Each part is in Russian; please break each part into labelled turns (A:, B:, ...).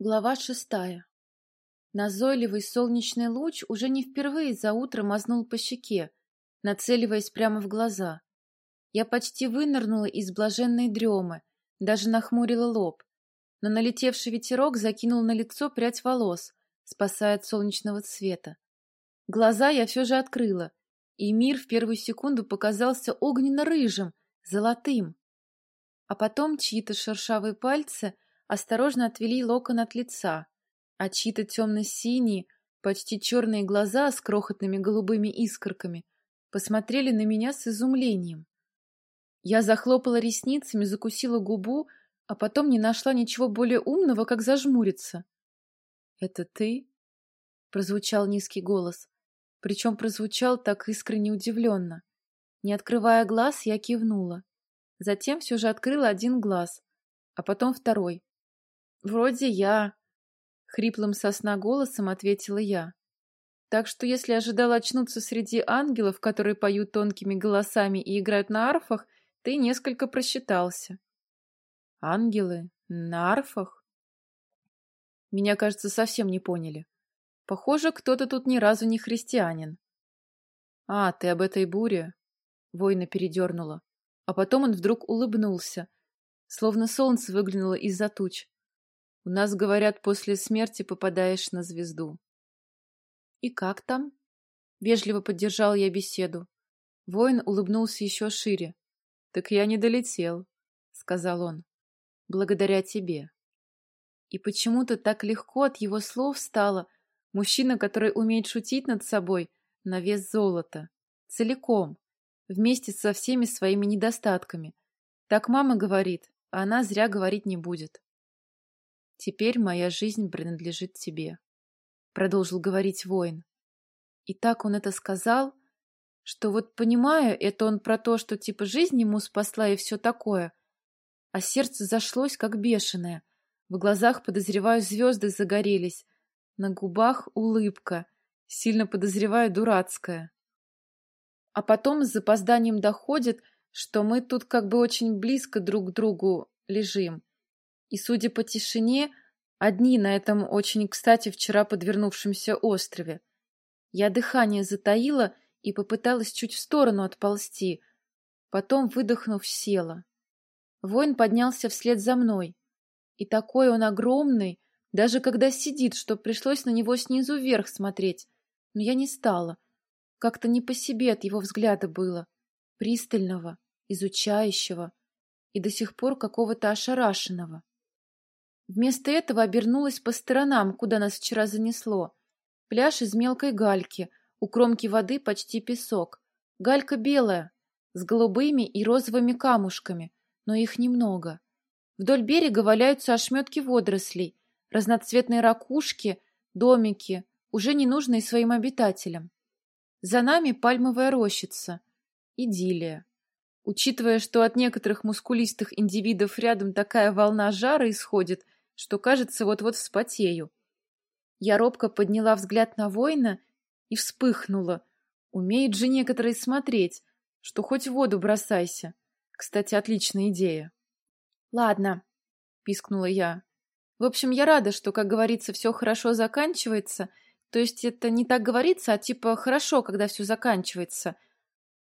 A: Глава шестая. Назойливый солнечный луч уже не впервые за утро мазнул по щеке, нацеливаясь прямо в глаза. Я почти вынырнула из блаженной дремы, даже нахмурила лоб, но налетевший ветерок закинул на лицо прядь волос, спасая от солнечного света. Глаза я все же открыла, и мир в первую секунду показался огненно-рыжим, золотым. А потом чьи-то шершавые пальцы осторожно отвели локон от лица, а чьи-то темно-синие, почти черные глаза с крохотными голубыми искорками посмотрели на меня с изумлением. Я захлопала ресницами, закусила губу, а потом не нашла ничего более умного, как зажмуриться. — Это ты? — прозвучал низкий голос. Причем прозвучал так искренне удивленно. Не открывая глаз, я кивнула. Затем все же открыла один глаз, а потом второй. «Вроде я», — хриплым сосна голосом ответила я. Так что если ожидал очнуться среди ангелов, которые поют тонкими голосами и играют на арфах, ты несколько просчитался. Ангелы? На арфах? Меня, кажется, совсем не поняли. Похоже, кто-то тут ни разу не христианин. А, ты об этой буре? Воина передернула. А потом он вдруг улыбнулся, словно солнце выглянуло из-за туч. У нас, говорят, после смерти попадаешь на звезду. И как там? Вежливо поддержал я беседу. Воин улыбнулся еще шире. Так я не долетел, сказал он. Благодаря тебе. И почему-то так легко от его слов стало, Мужчина, который умеет шутить над собой на вес золота. Целиком. Вместе со всеми своими недостатками. Так мама говорит, а она зря говорить не будет. «Теперь моя жизнь принадлежит тебе», — продолжил говорить воин. И так он это сказал, что вот понимаю, это он про то, что типа жизнь ему спасла и все такое, а сердце зашлось, как бешеное. В глазах, подозреваю, звезды загорелись, на губах улыбка, сильно подозреваю, дурацкая. А потом с запозданием доходит, что мы тут как бы очень близко друг к другу лежим. И, судя по тишине, одни на этом очень кстати вчера подвернувшемся острове. Я дыхание затаила и попыталась чуть в сторону отползти, потом, выдохнув, села. Воин поднялся вслед за мной. И такой он огромный, даже когда сидит, что пришлось на него снизу вверх смотреть. Но я не стала. Как-то не по себе от его взгляда было. Пристального, изучающего и до сих пор какого-то ошарашенного. Вместо этого обернулась по сторонам, куда нас вчера занесло. Пляж из мелкой гальки, у кромки воды почти песок. Галька белая, с голубыми и розовыми камушками, но их немного. Вдоль берега валяются ошметки водорослей, разноцветные ракушки, домики, уже не нужные своим обитателям. За нами пальмовая рощица. Идиллия. Учитывая, что от некоторых мускулистых индивидов рядом такая волна жара исходит, что, кажется, вот-вот вспотею. Я робко подняла взгляд на воина и вспыхнула. Умеют же некоторые смотреть, что хоть в воду бросайся. Кстати, отличная идея. — Ладно, — пискнула я. В общем, я рада, что, как говорится, все хорошо заканчивается. То есть это не так говорится, а типа хорошо, когда все заканчивается.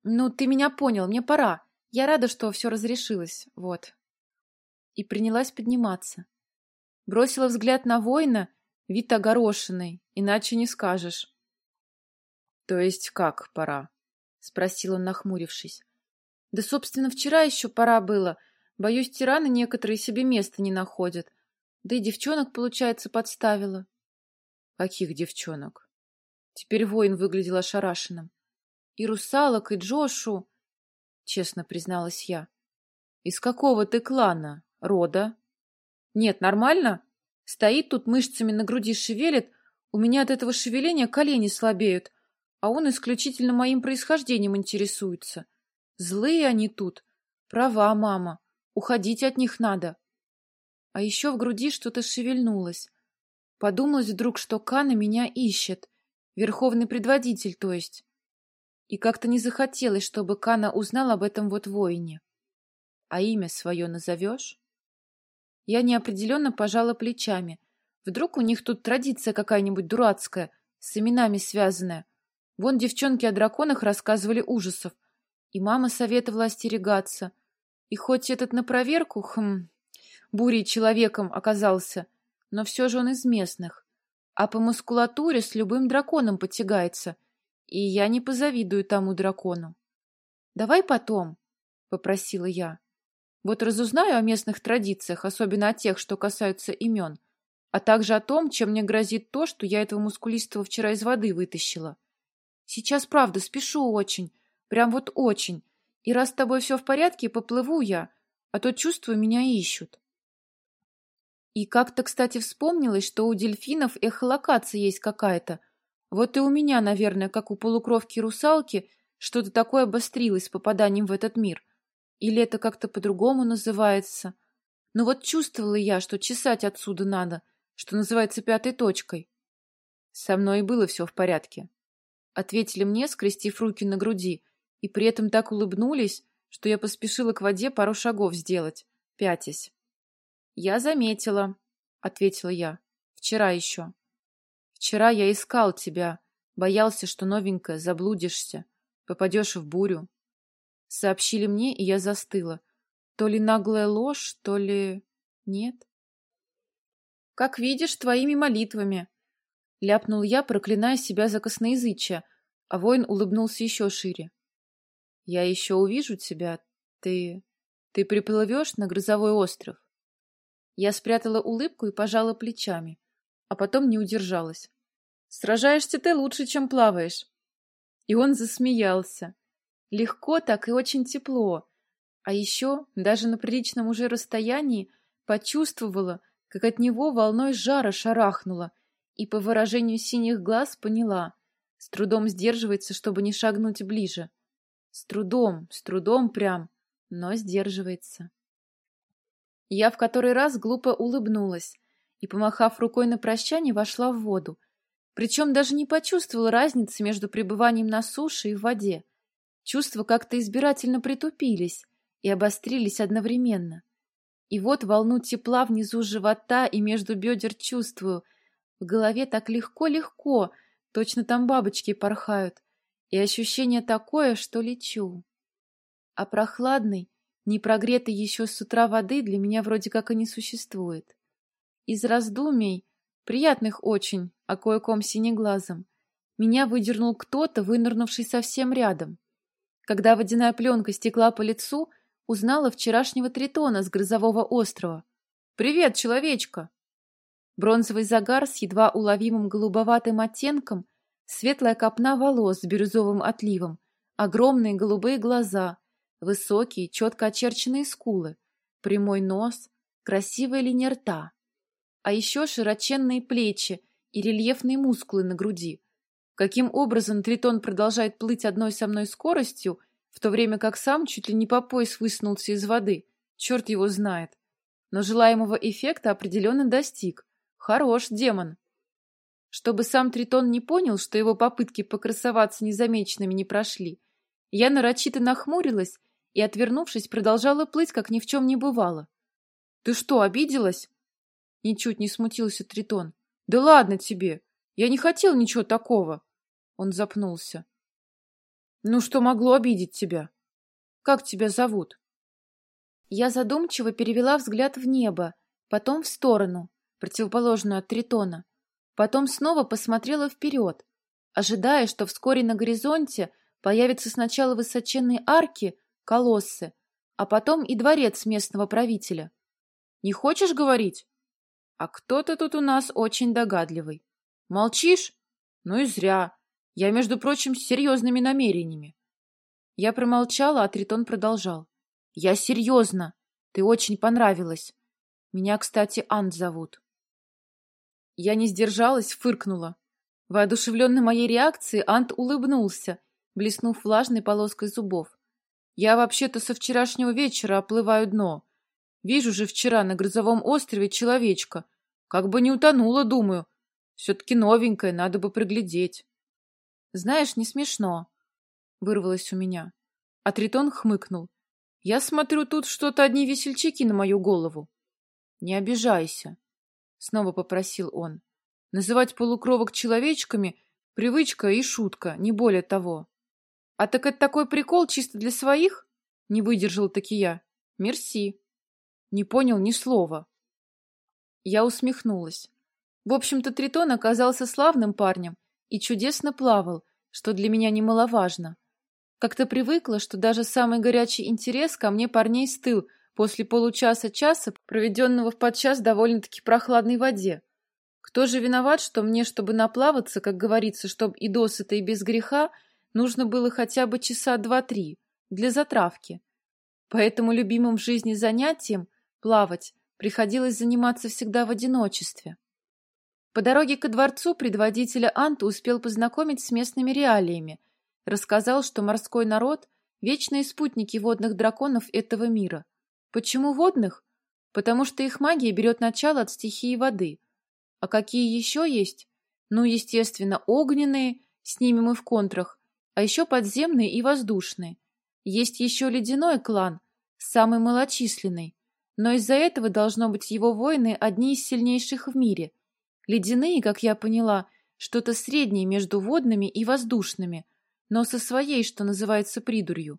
A: Ну, ты меня понял, мне пора. Я рада, что все разрешилось. Вот. И принялась подниматься. Бросила взгляд на воина, вид огорошенный, иначе не скажешь. — То есть как пора? — спросил он, нахмурившись. — Да, собственно, вчера еще пора было. Боюсь, тираны некоторые себе места не находят. Да и девчонок, получается, подставила. Каких девчонок? Теперь воин выглядел ошарашенным. И русалок, и Джошу, честно призналась я. Из какого ты клана? Рода? Нет, нормально? Стоит тут мышцами на груди шевелит, у меня от этого шевеления колени слабеют, а он исключительно моим происхождением интересуется. Злые они тут. Права, мама. Уходить от них надо. А еще в груди что-то шевельнулось. Подумалось вдруг, что Кана меня ищет. Верховный предводитель, то есть. И как-то не захотелось, чтобы Кана узнал об этом вот воине. А имя свое назовешь? Я неопределенно пожала плечами. Вдруг у них тут традиция какая-нибудь дурацкая, с именами связанная. Вон девчонки о драконах рассказывали ужасов. И мама советовала остерегаться. И хоть этот на проверку, хм, бурей человеком оказался, но все же он из местных. А по мускулатуре с любым драконом потягается. И я не позавидую тому дракону. «Давай потом», — попросила я. «Вот разузнаю о местных традициях, особенно о тех, что касаются имен, а также о том, чем мне грозит то, что я этого мускулистого вчера из воды вытащила. Сейчас, правда, спешу очень, прям вот очень, и раз с тобой все в порядке, поплыву я, а то, чувствую, меня ищут». И как-то, кстати, вспомнилось, что у дельфинов эхолокация есть какая-то. Вот и у меня, наверное, как у полукровки-русалки, что-то такое обострилось с попаданием в этот мир. Или это как-то по-другому называется. Но вот чувствовала я, что чесать отсюда надо, что называется пятой точкой. Со мной и было все в порядке. Ответили мне, скрестив руки на груди, и при этом так улыбнулись, что я поспешила к воде пару шагов сделать, пятясь. «Я заметила», — ответила я. «Вчера еще. Вчера я искал тебя, боялся, что новенькая заблудишься, попадешь в бурю». Сообщили мне, и я застыла. То ли наглая ложь, то ли... Нет. «Как видишь, твоими молитвами», — ляпнул я, проклиная себя за косноязычие, а воин улыбнулся еще шире. «Я еще увижу тебя. Ты... ты приплывешь на грозовой остров?» Я спрятала улыбку и пожала плечами, а потом не удержалась. «Сражаешься ты лучше, чем плаваешь!» И он засмеялся. Легко так и очень тепло. А еще, даже на приличном уже расстоянии, почувствовала, как от него волной жара шарахнула, и по выражению синих глаз поняла, с трудом сдерживается, чтобы не шагнуть ближе. С трудом, с трудом прям, но сдерживается. Я в который раз глупо улыбнулась и, помахав рукой на прощание, вошла в воду. Причем даже не почувствовала разницы между пребыванием на суше и в воде. Чувства как-то избирательно притупились и обострились одновременно. И вот волну тепла внизу живота и между бедер чувствую. В голове так легко-легко, точно там бабочки порхают. И ощущение такое, что лечу. А прохладный, не прогретой еще с утра воды для меня вроде как и не существует. Из раздумий, приятных очень, о кое-ком синеглазом, меня выдернул кто-то, вынырнувший совсем рядом. Когда водяная пленка стекла по лицу, узнала вчерашнего тритона с грозового острова. «Привет, человечка!» Бронзовый загар с едва уловимым голубоватым оттенком, светлая копна волос с бирюзовым отливом, огромные голубые глаза, Высокие, четко очерченные скулы, прямой нос, красивая линия рта. А еще широченные плечи и рельефные мускулы на груди. Каким образом Тритон продолжает плыть одной со мной скоростью, в то время как сам чуть ли не по пояс высунулся из воды, черт его знает. Но желаемого эффекта определенно достиг. Хорош демон. Чтобы сам Тритон не понял, что его попытки покрасоваться незамеченными не прошли, я нарочито нахмурилась и, отвернувшись, продолжала плыть, как ни в чем не бывало. — Ты что, обиделась? Ничуть не смутился Тритон. — Да ладно тебе! Я не хотел ничего такого! Он запнулся. — Ну, что могло обидеть тебя? Как тебя зовут? Я задумчиво перевела взгляд в небо, потом в сторону, противоположную от Тритона. Потом снова посмотрела вперед, ожидая, что вскоре на горизонте появятся сначала высоченные арки, колоссы, а потом и дворец местного правителя. Не хочешь говорить? А кто-то тут у нас очень догадливый. Молчишь? Ну и зря. Я, между прочим, с серьезными намерениями. Я промолчала, а Тритон продолжал. Я серьезно. Ты очень понравилась. Меня, кстати, Ант зовут. Я не сдержалась, фыркнула. Воодушевленный моей реакцией, Ант улыбнулся, блеснув влажной полоской зубов. Я вообще-то со вчерашнего вечера оплываю дно. Вижу же вчера на грозовом острове человечка. Как бы не утонула, думаю. Все-таки новенькая, надо бы приглядеть. Знаешь, не смешно. Вырвалось у меня. А Тритон хмыкнул. Я смотрю, тут что-то одни весельчаки на мою голову. Не обижайся. снова попросил он. Называть полукровок человечками — привычка и шутка, не более того. А так это такой прикол чисто для своих? Не выдержал таки я. Мерси. Не понял ни слова. Я усмехнулась. В общем-то, Тритон оказался славным парнем и чудесно плавал, что для меня немаловажно. Как-то привыкла, что даже самый горячий интерес ко мне парней стыл после получаса-часа, проведенного в подчас довольно-таки прохладной воде. Кто же виноват, что мне, чтобы наплаваться, как говорится, чтобы и досыта, и без греха, нужно было хотя бы часа два-три для затравки. Поэтому любимым в жизни занятием, плавать, приходилось заниматься всегда в одиночестве. По дороге ко дворцу предводителя Анта успел познакомить с местными реалиями, рассказал, что морской народ – вечные спутники водных драконов этого мира. Почему водных? Потому что их магия берет начало от стихии воды. А какие еще есть? Ну, естественно, огненные, с ними мы в контрах, а еще подземные и воздушные. Есть еще ледяной клан, самый малочисленный, но из-за этого должно быть его воины одни из сильнейших в мире – Ледяные, как я поняла, что-то среднее между водными и воздушными, но со своей, что называется, придурью.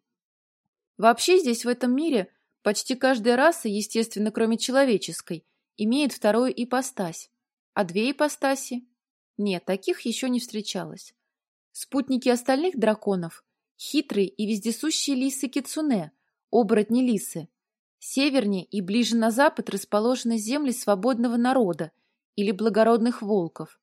A: Вообще здесь, в этом мире, почти каждая раса, естественно, кроме человеческой, имеет вторую ипостась. А две ипостаси? Нет, таких еще не встречалось. Спутники остальных драконов – хитрые и вездесущие лисы Кицуне, оборотни-лисы. Севернее и ближе на запад расположены земли свободного народа – или благородных волков.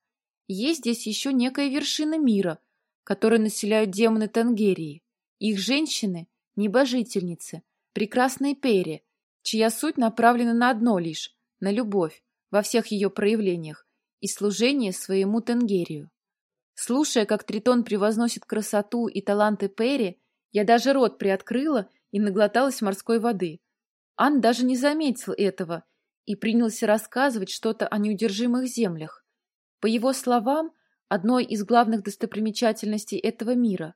A: Есть здесь еще некая вершина мира, которую населяют демоны Тангерии. Их женщины – небожительницы, прекрасные пери, чья суть направлена на одно лишь – на любовь во всех ее проявлениях и служение своему Тенгерию. Слушая, как Тритон превозносит красоту и таланты Перри, я даже рот приоткрыла и наглоталась морской воды. Ан даже не заметил этого и принялся рассказывать что-то о неудержимых землях. По его словам, одной из главных достопримечательностей этого мира.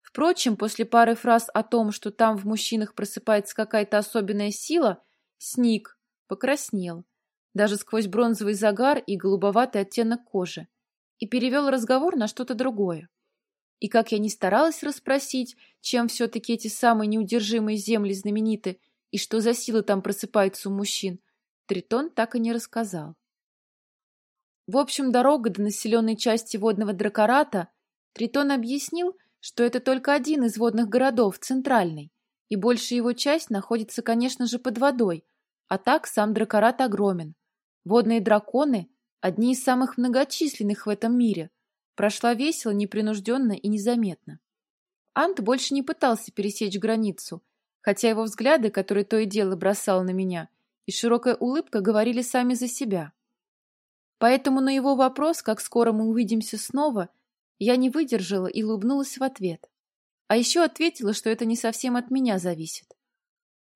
A: Впрочем, после пары фраз о том, что там в мужчинах просыпается какая-то особенная сила, сник, покраснел, даже сквозь бронзовый загар и голубоватый оттенок кожи, и перевел разговор на что-то другое. И как я не старалась расспросить, чем все-таки эти самые неудержимые земли знамениты и что за силы там просыпаются у мужчин, Тритон так и не рассказал. В общем, дорога до населенной части водного дракората Тритон объяснил, что это только один из водных городов, центральный, и большая его часть находится, конечно же, под водой, а так сам дракорат огромен. Водные драконы – одни из самых многочисленных в этом мире. Прошла весело, непринужденно и незаметно. Ант больше не пытался пересечь границу, хотя его взгляды, которые то и дело бросал на меня – и широкая улыбка говорили сами за себя. Поэтому на его вопрос, как скоро мы увидимся снова, я не выдержала и улыбнулась в ответ. А еще ответила, что это не совсем от меня зависит.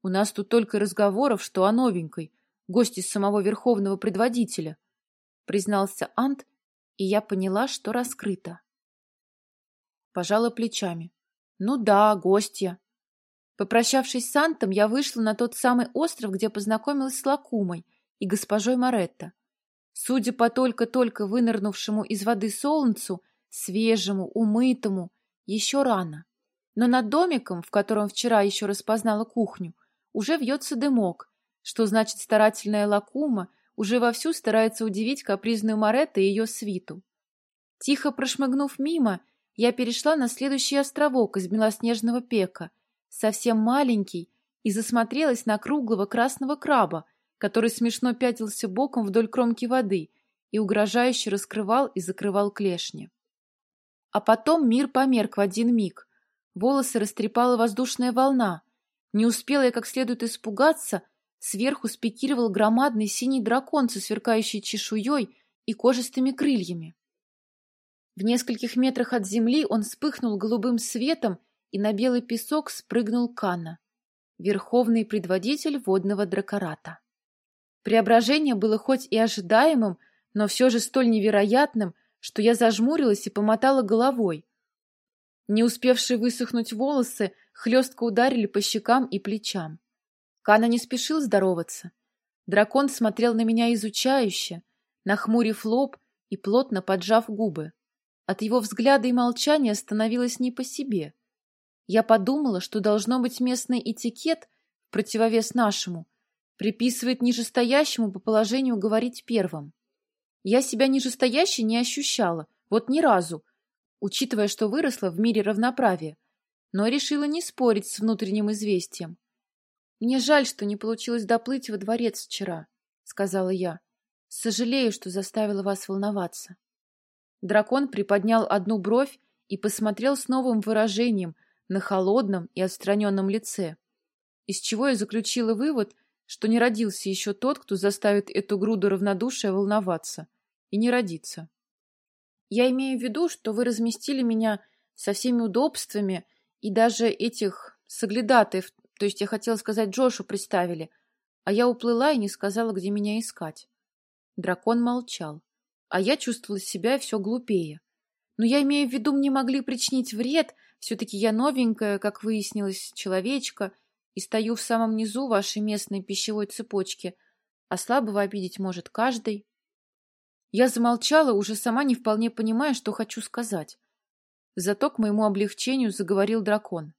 A: У нас тут только разговоров, что о новенькой, гости самого верховного предводителя, признался Ант, и я поняла, что раскрыто. Пожала плечами. Ну да, гостья. Попрощавшись с Антом, я вышла на тот самый остров, где познакомилась с Лакумой и госпожой Моретто. Судя по только-только вынырнувшему из воды солнцу, свежему, умытому, еще рано. Но над домиком, в котором вчера еще распознала кухню, уже вьется дымок, что значит старательная Лакума уже вовсю старается удивить капризную Моретто и ее свиту. Тихо прошмыгнув мимо, я перешла на следующий островок из белоснежного пека — совсем маленький, и засмотрелась на круглого красного краба, который смешно пятился боком вдоль кромки воды и угрожающе раскрывал и закрывал клешни. А потом мир померк в один миг. Волосы растрепала воздушная волна. Не успела я как следует испугаться, сверху спикировал громадный синий дракон со сверкающей чешуей и кожистыми крыльями. В нескольких метрах от земли он вспыхнул голубым светом и на белый песок спрыгнул Кана, верховный предводитель водного дракората. Преображение было хоть и ожидаемым, но все же столь невероятным, что я зажмурилась и помотала головой. Не успевшие высохнуть волосы хлестко ударили по щекам и плечам. Кана не спешил здороваться. Дракон смотрел на меня изучающе, нахмурив лоб и плотно поджав губы. От его взгляда и молчания становилось не по себе. Я подумала, что должно быть местный этикет, в противовес нашему, приписывает нижестоящему по положению говорить первым. Я себя нижестоящей не ощущала, вот ни разу, учитывая, что выросла в мире равноправия, но решила не спорить с внутренним известием. «Мне жаль, что не получилось доплыть во дворец вчера», — сказала я. «Сожалею, что заставила вас волноваться». Дракон приподнял одну бровь и посмотрел с новым выражением на холодном и отстраненном лице, из чего я заключила вывод, что не родился еще тот, кто заставит эту груду равнодушия волноваться, и не родится. Я имею в виду, что вы разместили меня со всеми удобствами и даже этих соглядатаев, то есть я хотела сказать Джошу, представили, а я уплыла и не сказала, где меня искать. Дракон молчал, а я чувствовала себя все глупее. Но я имею в виду, мне могли причинить вред, все-таки я новенькая, как выяснилось, человечка, и стою в самом низу вашей местной пищевой цепочки, а слабого обидеть может каждый. Я замолчала, уже сама не вполне понимая, что хочу сказать. Зато к моему облегчению заговорил дракон.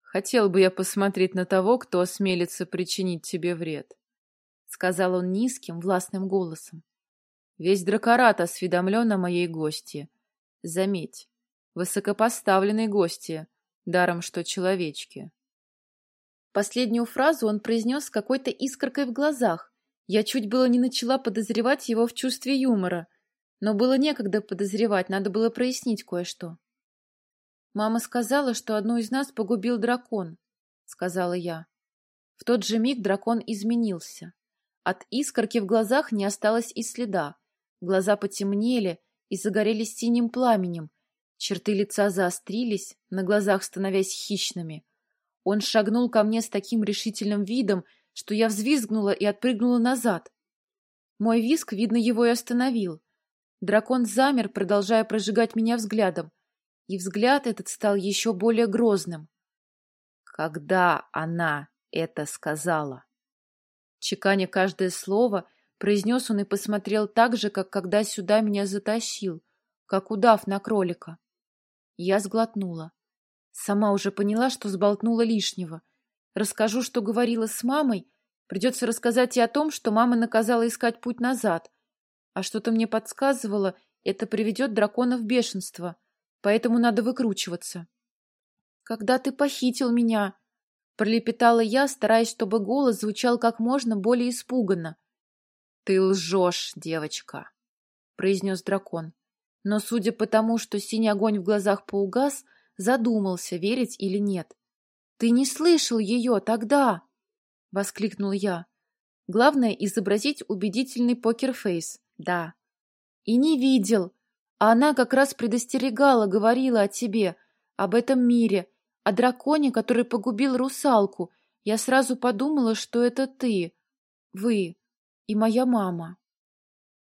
A: «Хотел бы я посмотреть на того, кто осмелится причинить тебе вред», — сказал он низким, властным голосом. «Весь дракорат осведомлен о моей гости. Заметь, высокопоставленной гости, даром что человечки». Последнюю фразу он произнес с какой-то искоркой в глазах, я чуть было не начала подозревать его в чувстве юмора, но было некогда подозревать, надо было прояснить кое-что. «Мама сказала, что одну из нас погубил дракон», — сказала я. В тот же миг дракон изменился. От искорки в глазах не осталось и следа. Глаза потемнели и загорелись синим пламенем. Черты лица заострились, на глазах становясь хищными. Он шагнул ко мне с таким решительным видом, что я взвизгнула и отпрыгнула назад. Мой визг, видно, его и остановил. Дракон замер, продолжая прожигать меня взглядом, и взгляд этот стал еще более грозным. Когда она это сказала? Чеканя каждое слово, произнес он и посмотрел так же, как когда сюда меня затащил, как удав на кролика. Я сглотнула. Сама уже поняла, что сболтнула лишнего — Расскажу, что говорила с мамой. Придется рассказать и о том, что мама наказала искать путь назад. А что-то мне подсказывало, это приведет дракона в бешенство. Поэтому надо выкручиваться. «Когда ты похитил меня?» Пролепетала я, стараясь, чтобы голос звучал как можно более испуганно. «Ты лжешь, девочка», — произнес дракон. Но, судя по тому, что синий огонь в глазах поугас, задумался, верить или нет. «Ты не слышал ее тогда!» — воскликнул я. Главное — изобразить убедительный покерфейс. Да. И не видел. А она как раз предостерегала, говорила о тебе, об этом мире, о драконе, который погубил русалку. Я сразу подумала, что это ты, вы и моя мама.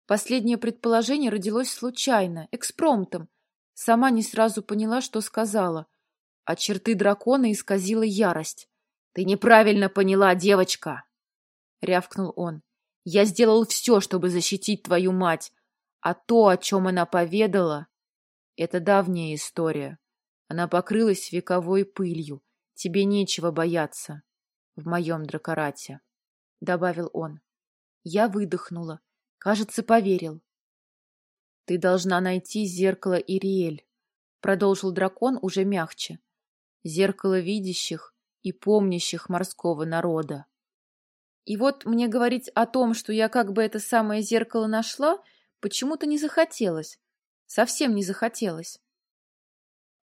A: Последнее предположение родилось случайно, экспромтом. Сама не сразу поняла, что сказала — а черты дракона исказила ярость. «Ты неправильно поняла, девочка!» — рявкнул он. «Я сделал все, чтобы защитить твою мать, а то, о чем она поведала, — это давняя история. Она покрылась вековой пылью. Тебе нечего бояться в моем дракорате», — добавил он. Я выдохнула. Кажется, поверил. «Ты должна найти зеркало Ириэль», — продолжил дракон уже мягче зеркало видящих и помнящих морского народа. И вот мне говорить о том, что я как бы это самое зеркало нашла, почему-то не захотелось. Совсем не захотелось.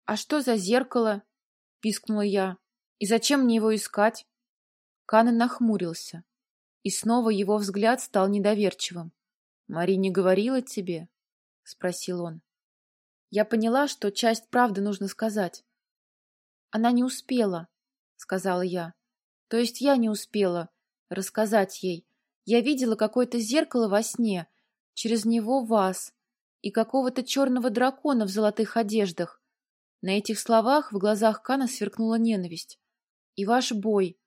A: «А что за зеркало?» — пискнула я. «И зачем мне его искать?» Канен нахмурился, и снова его взгляд стал недоверчивым. «Мари не говорила тебе?» — спросил он. Я поняла, что часть правды нужно сказать. Она не успела, сказала я. То есть я не успела рассказать ей. Я видела какое-то зеркало во сне, через него вас и какого-то черного дракона в золотых одеждах. На этих словах в глазах Кана сверкнула ненависть. И ваш бой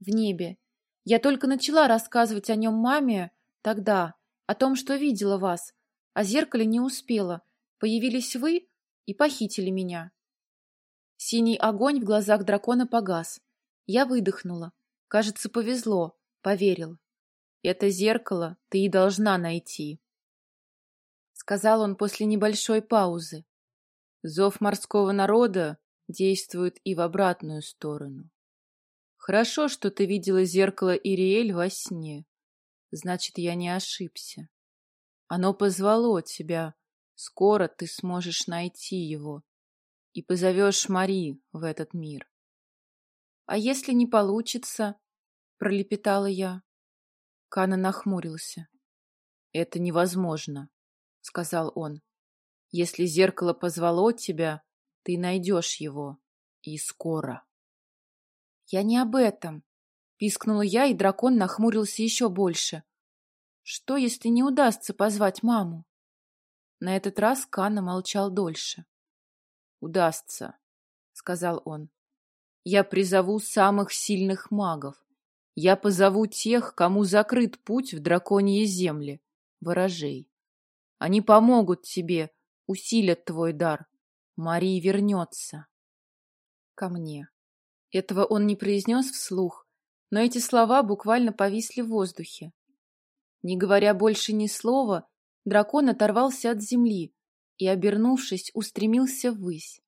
A: в небе. Я только начала рассказывать о нем маме тогда, О том, что видела вас. О зеркале не успела. Появились вы и похитили меня. Синий огонь в глазах дракона погас. Я выдохнула. Кажется, повезло. Поверил. Это зеркало ты и должна найти. Сказал он после небольшой паузы. Зов морского народа действует и в обратную сторону. Хорошо, что ты видела зеркало Ириэль во сне. Значит, я не ошибся. Оно позвало тебя. Скоро ты сможешь найти его и позовешь Мари в этот мир. — А если не получится? — пролепетала я. Кана нахмурился. — Это невозможно, — сказал он. — Если зеркало позвало тебя, ты найдешь его. И скоро. — Я не об этом, — пискнула я, и дракон нахмурился еще больше. — Что, если не удастся позвать маму? На этот раз Кана молчал дольше. — Удастся, — сказал он. — Я призову самых сильных магов. Я позову тех, кому закрыт путь в драконьи земли, ворожей. Они помогут тебе, усилят твой дар. Мария вернется. Ко мне. Этого он не произнес вслух, но эти слова буквально повисли в воздухе. Не говоря больше ни слова, дракон оторвался от земли и, обернувшись, устремился ввысь.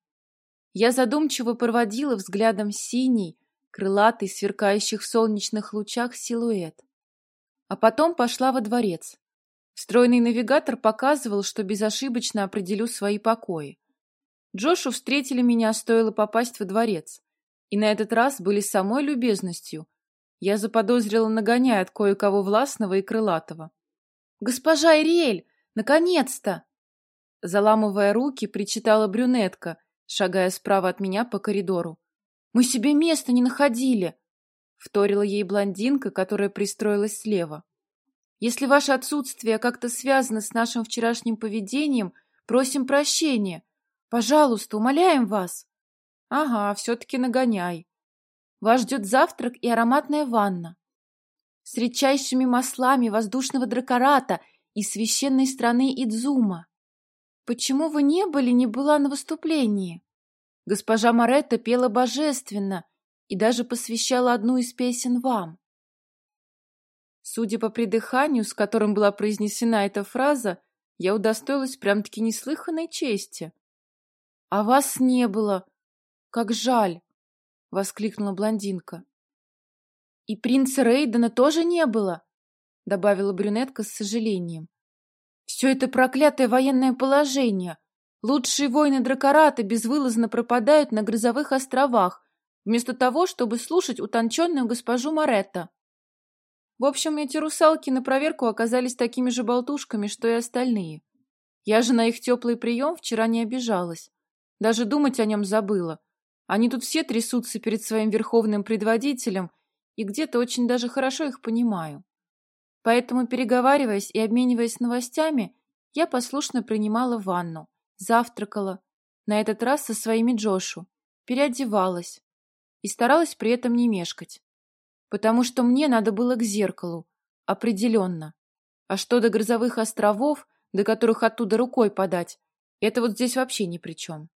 A: Я задумчиво проводила взглядом синий, крылатый, сверкающих в солнечных лучах силуэт. А потом пошла во дворец. Встроенный навигатор показывал, что безошибочно определю свои покои. Джошу встретили меня, стоило попасть во дворец. И на этот раз были самой любезностью. Я заподозрила нагоняя от кое-кого властного и крылатого. «Госпожа Ириэль! Наконец-то!» Заламывая руки, причитала брюнетка, шагая справа от меня по коридору. «Мы себе места не находили!» Вторила ей блондинка, которая пристроилась слева. «Если ваше отсутствие как-то связано с нашим вчерашним поведением, просим прощения. Пожалуйста, умоляем вас!» «Ага, все-таки нагоняй. Вас ждет завтрак и ароматная ванна. С редчайшими маслами воздушного дракората и священной страны Идзума. Почему вы не были, не была на выступлении?» Госпожа Моретта пела божественно и даже посвящала одну из песен вам. Судя по придыханию, с которым была произнесена эта фраза, я удостоилась прям-таки неслыханной чести. — А вас не было. Как жаль! — воскликнула блондинка. — И принца Рейдена тоже не было, — добавила брюнетка с сожалением. — Все это проклятое военное положение. Лучшие воины Дракората безвылазно пропадают на грозовых островах, вместо того, чтобы слушать утонченную госпожу Моретта. В общем, эти русалки на проверку оказались такими же болтушками, что и остальные. Я же на их теплый прием вчера не обижалась. Даже думать о нем забыла. Они тут все трясутся перед своим верховным предводителем, и где-то очень даже хорошо их понимаю. Поэтому, переговариваясь и обмениваясь новостями, я послушно принимала ванну, завтракала, на этот раз со своими Джошу, переодевалась и старалась при этом не мешкать. Потому что мне надо было к зеркалу, определенно. А что до грозовых островов, до которых оттуда рукой подать, это вот здесь вообще ни при чем.